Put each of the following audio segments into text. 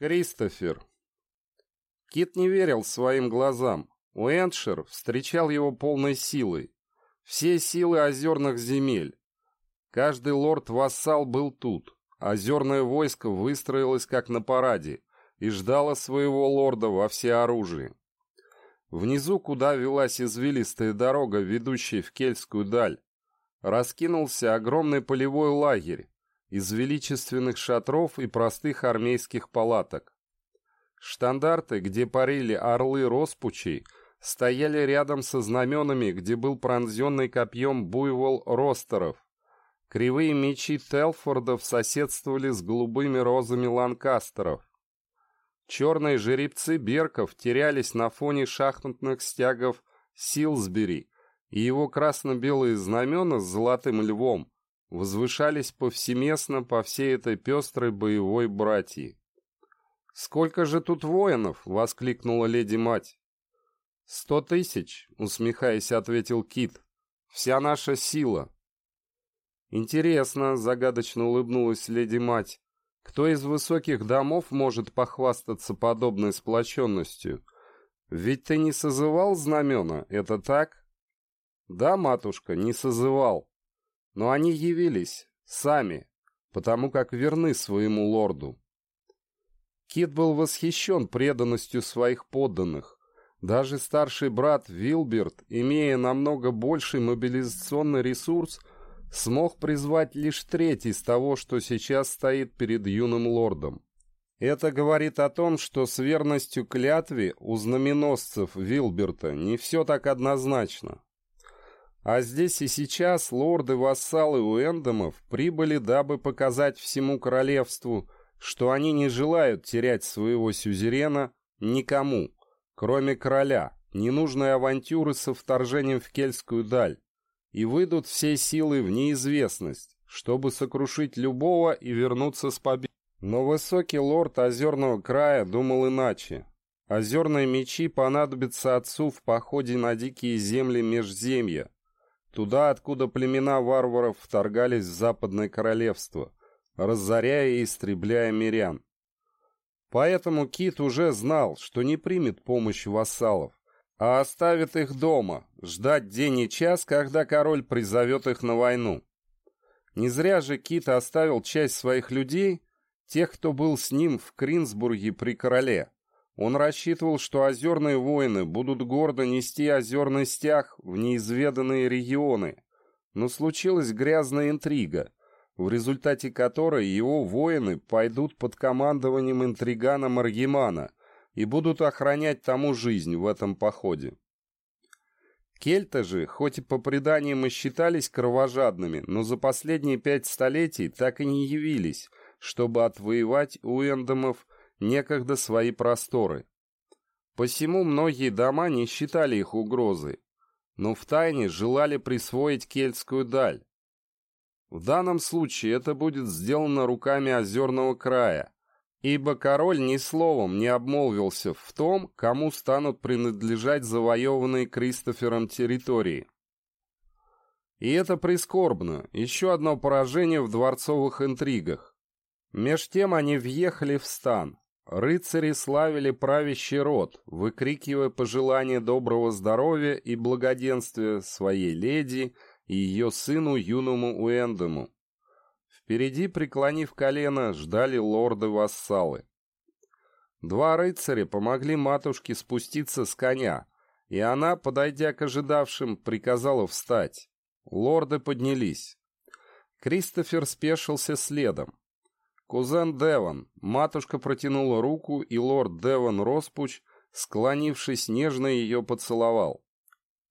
Кристофер. Кит не верил своим глазам. Уэншир встречал его полной силой. Все силы озерных земель. Каждый лорд-вассал был тут. Озерное войско выстроилось как на параде и ждало своего лорда во всеоружии. Внизу, куда велась извилистая дорога, ведущая в Кельтскую даль, раскинулся огромный полевой лагерь, из величественных шатров и простых армейских палаток. Штандарты, где парили орлы роспучей, стояли рядом со знаменами, где был пронзенный копьем буйвол ростеров. Кривые мечи Телфордов соседствовали с голубыми розами ланкастеров. Черные жеребцы Берков терялись на фоне шахматных стягов Силсбери, и его красно-белые знамена с золотым львом возвышались повсеместно по всей этой пестрой боевой братьи. «Сколько же тут воинов?» — воскликнула леди-мать. «Сто тысяч», — усмехаясь, ответил Кит. «Вся наша сила». «Интересно», — загадочно улыбнулась леди-мать, «кто из высоких домов может похвастаться подобной сплоченностью? Ведь ты не созывал знамена, это так?» «Да, матушка, не созывал. Но они явились, сами, потому как верны своему лорду. Кит был восхищен преданностью своих подданных. Даже старший брат Вилберт, имея намного больший мобилизационный ресурс, смог призвать лишь треть из того, что сейчас стоит перед юным лордом. Это говорит о том, что с верностью клятве у знаменосцев Вилберта не все так однозначно. А здесь и сейчас лорды-вассалы Уэндомов прибыли, дабы показать всему королевству, что они не желают терять своего сюзерена никому, кроме короля, ненужной авантюры со вторжением в Кельтскую даль, и выйдут всей силы в неизвестность, чтобы сокрушить любого и вернуться с победой. Но высокий лорд Озерного края думал иначе. Озерные мечи понадобятся отцу в походе на дикие земли Межземья, Туда, откуда племена варваров вторгались в Западное Королевство, разоряя и истребляя мирян. Поэтому Кит уже знал, что не примет помощи вассалов, а оставит их дома, ждать день и час, когда король призовет их на войну. Не зря же Кит оставил часть своих людей, тех, кто был с ним в Кринсбурге при короле, он рассчитывал, что озерные воины будут гордо нести озерный стяг в неизведанные регионы. Но случилась грязная интрига, в результате которой его воины пойдут под командованием интригана Маргимана и будут охранять тому жизнь в этом походе. Кельты же, хоть и по преданиям и считались кровожадными, но за последние пять столетий так и не явились, чтобы отвоевать у эндомов некогда свои просторы. Посему многие дома не считали их угрозой, но втайне желали присвоить кельтскую даль. В данном случае это будет сделано руками озерного края, ибо король ни словом не обмолвился в том, кому станут принадлежать завоеванные Кристофером территории. И это прискорбно, еще одно поражение в дворцовых интригах. Меж тем они въехали в стан. Рыцари славили правящий род, выкрикивая пожелания доброго здоровья и благоденствия своей леди и ее сыну юному Уэндому. Впереди, преклонив колено, ждали лорды-вассалы. Два рыцаря помогли матушке спуститься с коня, и она, подойдя к ожидавшим, приказала встать. Лорды поднялись. Кристофер спешился следом. «Кузен Деван!» Матушка протянула руку, и лорд Деван Роспуч, склонившись, нежно ее поцеловал.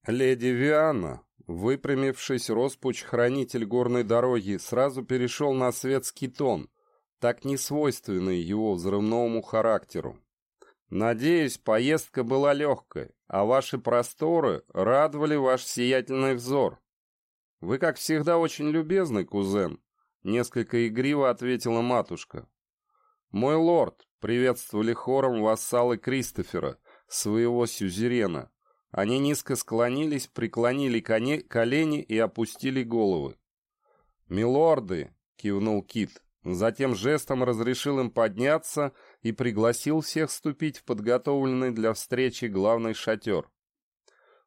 «Леди Вианна!» Выпрямившись, Роспуч, хранитель горной дороги, сразу перешел на светский тон, так не свойственный его взрывному характеру. «Надеюсь, поездка была легкой, а ваши просторы радовали ваш сиятельный взор. Вы, как всегда, очень любезный, кузен, Несколько игриво ответила матушка. «Мой лорд!» — приветствовали хором вассалы Кристофера, своего сюзерена. Они низко склонились, преклонили коне, колени и опустили головы. «Милорды!» — кивнул Кит. затем жестом разрешил им подняться и пригласил всех вступить в подготовленный для встречи главный шатер.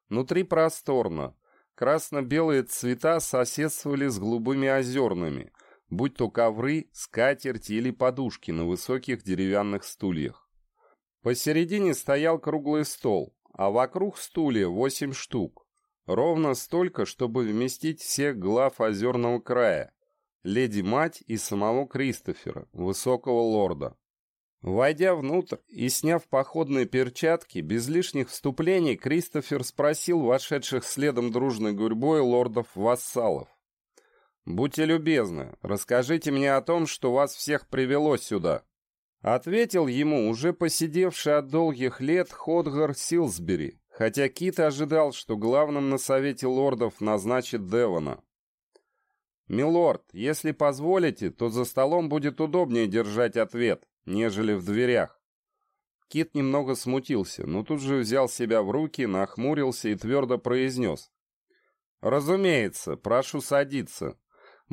Внутри просторно. Красно-белые цвета соседствовали с голубыми озерными, будь то ковры, скатерти или подушки на высоких деревянных стульях. Посередине стоял круглый стол, а вокруг стулья восемь штук. Ровно столько, чтобы вместить всех глав озерного края, леди-мать и самого Кристофера, высокого лорда. Войдя внутрь и сняв походные перчатки, без лишних вступлений Кристофер спросил вошедших следом дружной гурьбой лордов-вассалов. «Будьте любезны, расскажите мне о том, что вас всех привело сюда». Ответил ему уже посидевший от долгих лет Ходгар Силсбери, хотя Кит ожидал, что главным на совете лордов назначит Девона. «Милорд, если позволите, то за столом будет удобнее держать ответ, нежели в дверях». Кит немного смутился, но тут же взял себя в руки, нахмурился и твердо произнес. «Разумеется, прошу садиться.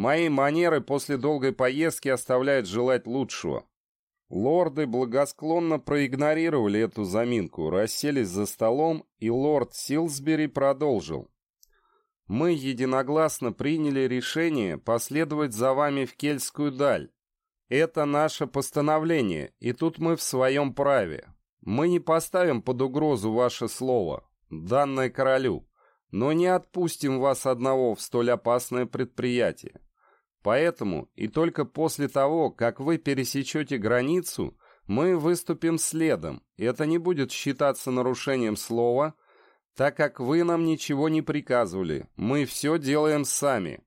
Мои манеры после долгой поездки оставляют желать лучшего». Лорды благосклонно проигнорировали эту заминку, расселись за столом, и лорд Силсбери продолжил. «Мы единогласно приняли решение последовать за вами в Кельтскую даль. Это наше постановление, и тут мы в своем праве. Мы не поставим под угрозу ваше слово, данное королю, но не отпустим вас одного в столь опасное предприятие. Поэтому и только после того, как вы пересечете границу, мы выступим следом, и это не будет считаться нарушением слова, так как вы нам ничего не приказывали, мы все делаем сами».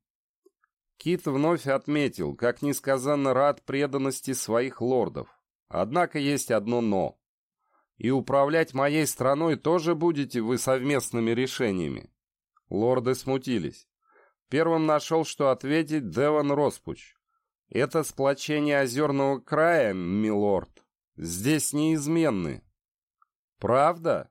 Кит вновь отметил, как несказанно рад преданности своих лордов. Однако есть одно «но». И управлять моей страной тоже будете вы совместными решениями. Лорды смутились. Первым нашел, что ответить Деван Роспуч. Это сплочение озерного края, милорд, здесь неизменны. Правда?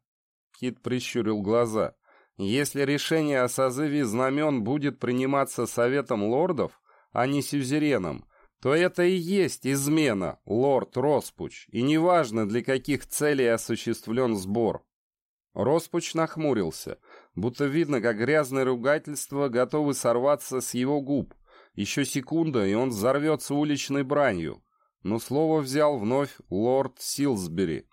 Кит прищурил глаза. Если решение о созыве знамен будет приниматься советом лордов, а не сюзереном, то это и есть измена, лорд Роспуч, и неважно, для каких целей осуществлен сбор. Роспуч нахмурился — будто видно, как грязное ругательство готовы сорваться с его губ. Еще секунда, и он взорвется уличной бранью. Но слово взял вновь лорд Силсбери.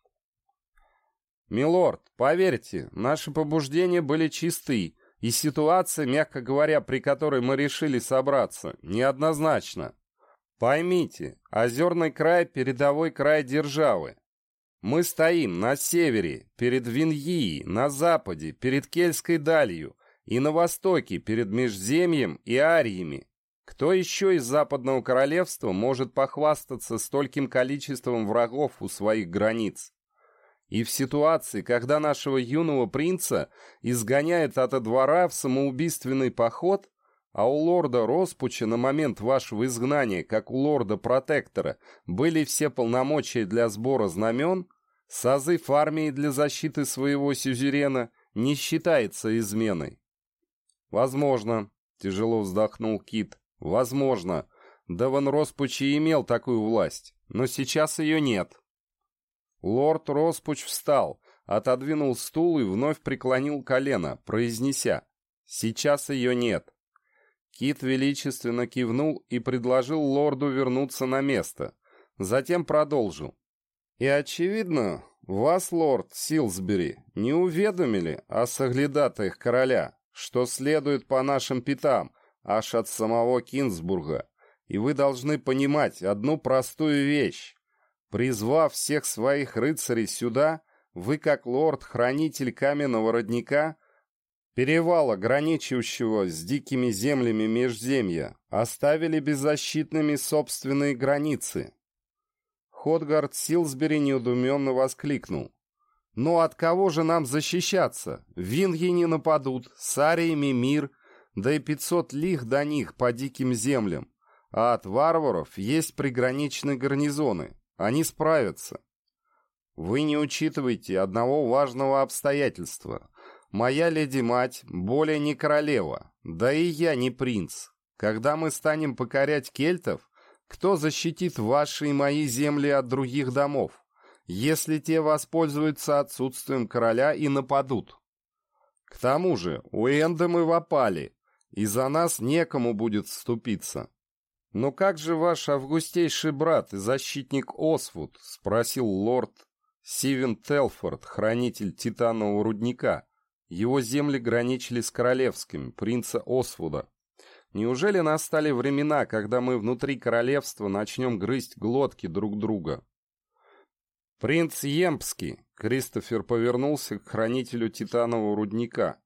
«Милорд, поверьте, наши побуждения были чисты, и ситуация, мягко говоря, при которой мы решили собраться, неоднозначна. Поймите, озерный край – передовой край державы, мы стоим на севере, перед Виньи, на западе, перед Кельской далью, и на востоке, перед Межземьем и Ариями. Кто еще из Западного Королевства может похвастаться стольким количеством врагов у своих границ? И в ситуации, когда нашего юного принца изгоняет от двора в самоубийственный поход, а у лорда Роспуча на момент вашего изгнания, как у лорда-протектора, были все полномочия для сбора знамен, созыв армии для защиты своего сюзерена не считается изменой. Возможно, тяжело вздохнул Кит, возможно, Деван и имел такую власть, но сейчас ее нет. Лорд Роспуч встал, отодвинул стул и вновь преклонил колено, произнеся «Сейчас ее нет». Кит величественно кивнул и предложил лорду вернуться на место. Затем продолжил. «И, очевидно, вас, лорд Силсбери, не уведомили о соглядатаях короля, что следует по нашим пятам, аж от самого Кинсбурга. И вы должны понимать одну простую вещь. Призвав всех своих рыцарей сюда, вы, как лорд-хранитель каменного родника, перевала, граничащего с дикими землями Межземья, оставили беззащитными собственные границы. Ходгард Силсбери неудуменно воскликнул. «Ну от кого же нам защищаться? Винги не нападут, сариями мир, да и пятьсот лих до них по диким землям. А от варваров есть приграничные гарнизоны. Они справятся. Вы не учитываете одного важного обстоятельства. Моя леди-мать более не королева, да и я не принц. Когда мы станем покорять кельтов, Кто защитит ваши и мои земли от других домов, если те воспользуются отсутствием короля и нападут? К тому же, у Энда мы вопали, и за нас некому будет вступиться. «Но как же ваш августейший брат и защитник Освуд?» — спросил лорд Сивен Телфорд, хранитель Титанового рудника. Его земли граничили с королевским, принца Освуда. Неужели настали времена, когда мы внутри королевства начнем грызть глотки друг друга? «Принц Емпский», — Кристофер повернулся к хранителю Титанового рудника,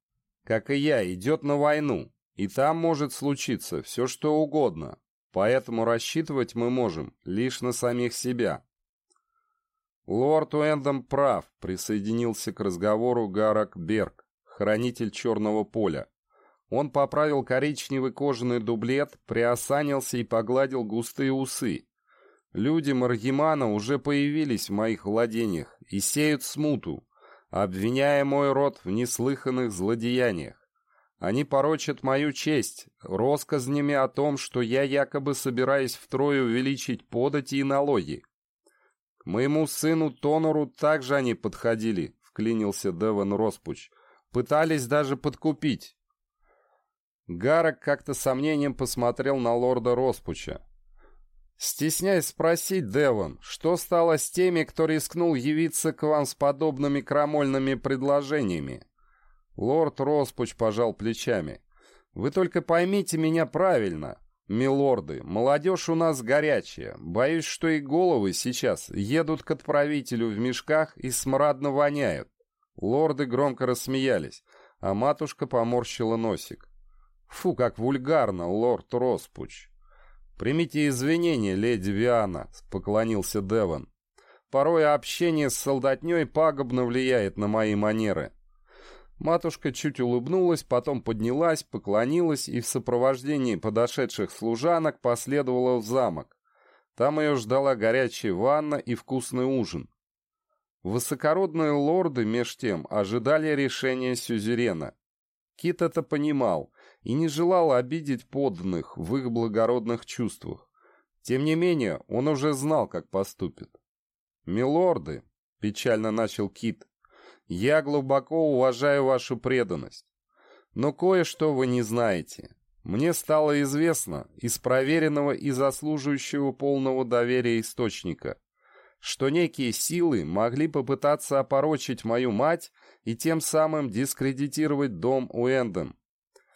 «как и я, идет на войну, и там может случиться все, что угодно, поэтому рассчитывать мы можем лишь на самих себя». «Лорд Уэндом прав», — присоединился к разговору Гарак Берг, хранитель Черного поля. Он поправил коричневый кожаный дублет, приосанился и погладил густые усы. Люди Маргимана уже появились в моих владениях и сеют смуту, обвиняя мой род в неслыханных злодеяниях. Они порочат мою честь, россказнями о том, что я якобы собираюсь втрое увеличить подати и налоги. К моему сыну Тонору также они подходили, вклинился Деван Роспуч. Пытались даже подкупить. Гарок как-то сомнением посмотрел на лорда Роспуча. «Стесняясь спросить, Девон, что стало с теми, кто рискнул явиться к вам с подобными крамольными предложениями?» Лорд Роспуч пожал плечами. «Вы только поймите меня правильно, милорды, молодежь у нас горячая. Боюсь, что и головы сейчас едут к отправителю в мешках и смрадно воняют». Лорды громко рассмеялись, а матушка поморщила носик. Фу, как вульгарно, лорд Роспуч. Примите извинения, леди Виана, поклонился Деван. Порой общение с солдатней пагубно влияет на мои манеры. Матушка чуть улыбнулась, потом поднялась, поклонилась и в сопровождении подошедших служанок последовала в замок. Там ее ждала горячая ванна и вкусный ужин. Высокородные лорды, меж тем, ожидали решения сюзерена. Кит это понимал и не желал обидеть подданных в их благородных чувствах. Тем не менее, он уже знал, как поступит. «Милорды», — печально начал Кит, — «я глубоко уважаю вашу преданность. Но кое-что вы не знаете. Мне стало известно из проверенного и заслуживающего полного доверия источника, что некие силы могли попытаться опорочить мою мать и тем самым дискредитировать дом Уэндом.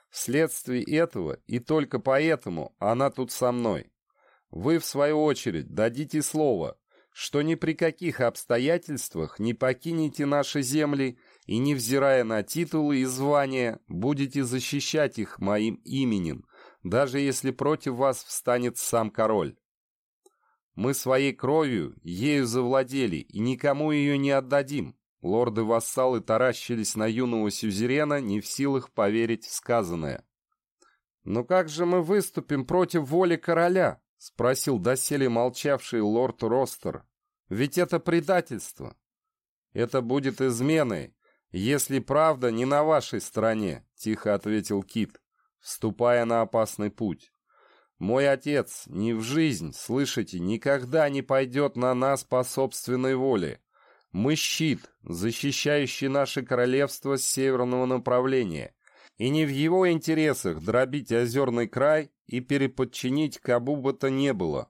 Вследствие этого и только поэтому она тут со мной. Вы, в свою очередь, дадите слово, что ни при каких обстоятельствах не покинете наши земли и, невзирая на титулы и звания, будете защищать их моим именем, даже если против вас встанет сам король. Мы своей кровью ею завладели и никому ее не отдадим, Лорды-вассалы таращились на юного сюзерена, не в силах поверить в сказанное. «Но как же мы выступим против воли короля?» — спросил доселе молчавший лорд Ростер. «Ведь это предательство». «Это будет изменой, если правда не на вашей стороне», — тихо ответил Кит, вступая на опасный путь. «Мой отец ни в жизнь, слышите, никогда не пойдет на нас по собственной воле. Мы щит, защищающий наше королевство с северного направления, и не в его интересах дробить озерный край и переподчинить кому бы то не было.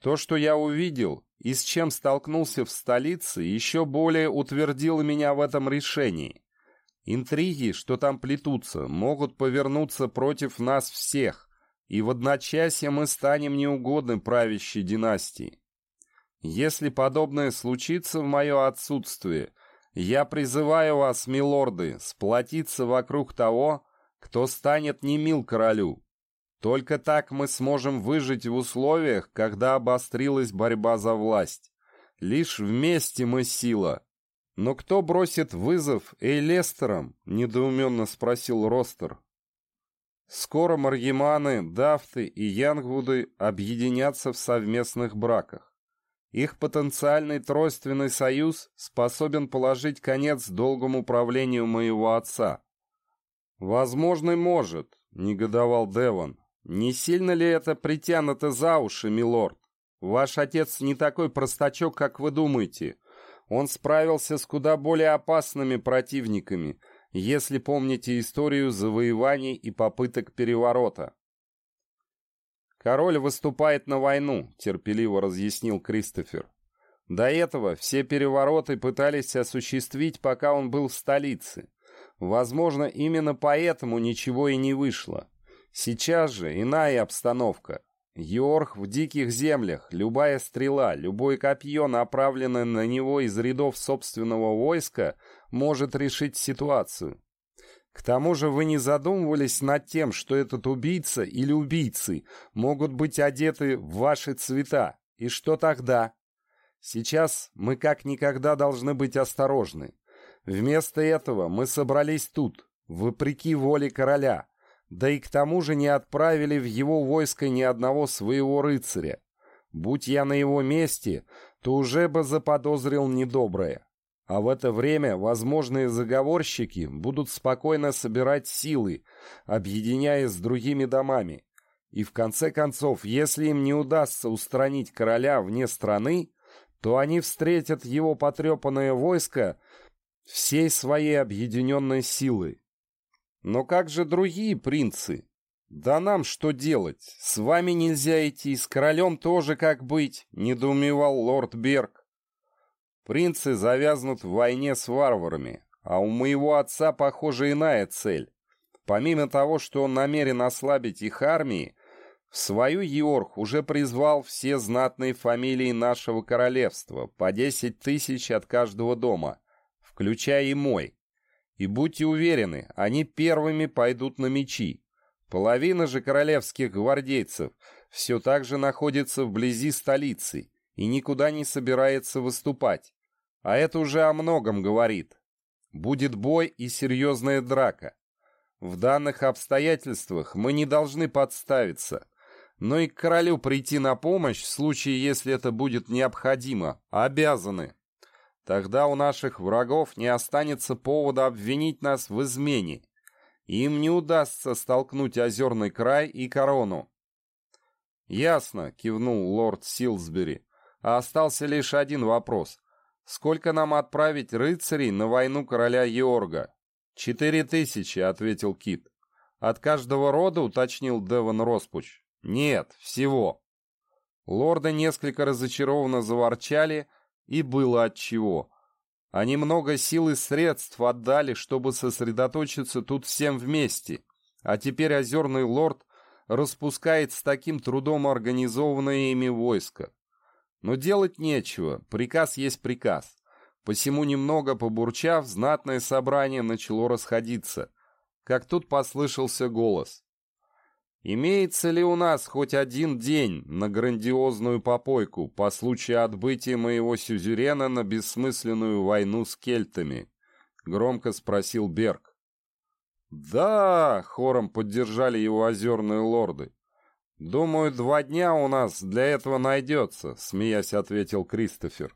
То, что я увидел и с чем столкнулся в столице, еще более утвердило меня в этом решении. Интриги, что там плетутся, могут повернуться против нас всех, и в одночасье мы станем неугодны правящей династии. Если подобное случится в мое отсутствие, я призываю вас, милорды, сплотиться вокруг того, кто станет немил королю. Только так мы сможем выжить в условиях, когда обострилась борьба за власть. Лишь вместе мы сила. Но кто бросит вызов Эйлестерам? Недоуменно спросил Ростер. Скоро Маргиманы, Дафты и Янгвуды объединятся в совместных браках. Их потенциальный тройственный союз способен положить конец долгому правлению моего отца. «Возможно, может», — негодовал Девон. Не сильно ли это притянуто за уши, милорд? Ваш отец не такой простачок, как вы думаете. Он справился с куда более опасными противниками, если помните историю завоеваний и попыток переворота. «Король выступает на войну», — терпеливо разъяснил Кристофер. До этого все перевороты пытались осуществить, пока он был в столице. Возможно, именно поэтому ничего и не вышло. Сейчас же иная обстановка. Йорх в диких землях, любая стрела, любое копье, направленное на него из рядов собственного войска, может решить ситуацию. К тому же вы не задумывались над тем, что этот убийца или убийцы могут быть одеты в ваши цвета. И что тогда? Сейчас мы как никогда должны быть осторожны. Вместо этого мы собрались тут, вопреки воле короля, да и к тому же не отправили в его войско ни одного своего рыцаря. Будь я на его месте, то уже бы заподозрил недоброе. А в это время возможные заговорщики будут спокойно собирать силы, объединяясь с другими домами. И в конце концов, если им не удастся устранить короля вне страны, то они встретят его потрепанное войско всей своей объединенной силой. Но как же другие принцы? Да нам что делать? С вами нельзя идти, с королем тоже как быть, недоумевал лорд Берг. Принцы завязнут в войне с варварами, а у моего отца, похоже, иная цель. Помимо того, что он намерен ослабить их армии, в свою Йорк уже призвал все знатные фамилии нашего королевства, по десять тысяч от каждого дома, включая и мой. И будьте уверены, они первыми пойдут на мечи. Половина же королевских гвардейцев все так же находится вблизи столицы и никуда не собирается выступать. А это уже о многом говорит. Будет бой и серьезная драка. В данных обстоятельствах мы не должны подставиться но и к королю прийти на помощь в случае, если это будет необходимо, обязаны. Тогда у наших врагов не останется повода обвинить нас в измене. Им не удастся столкнуть озерный край и корону. «Ясно», — кивнул лорд Силсбери. «А остался лишь один вопрос. Сколько нам отправить рыцарей на войну короля Йорга?» «Четыре тысячи», — ответил Кит. «От каждого рода», — уточнил Девон Роспуч. Нет, всего. Лорды несколько разочарованно заворчали, и было отчего. Они много сил и средств отдали, чтобы сосредоточиться тут всем вместе, а теперь озерный лорд распускает с таким трудом организованное ими войско. Но делать нечего, приказ есть приказ. Посему немного побурчав, знатное собрание начало расходиться. Как тут послышался голос. Имеется ли у нас хоть один день на грандиозную попойку по случаю отбытия моего сюзерена на бессмысленную войну с кельтами? Громко спросил Берг. Да, хором поддержали его озерные лорды. Думаю, два дня у нас для этого найдется, смеясь ответил Кристофер.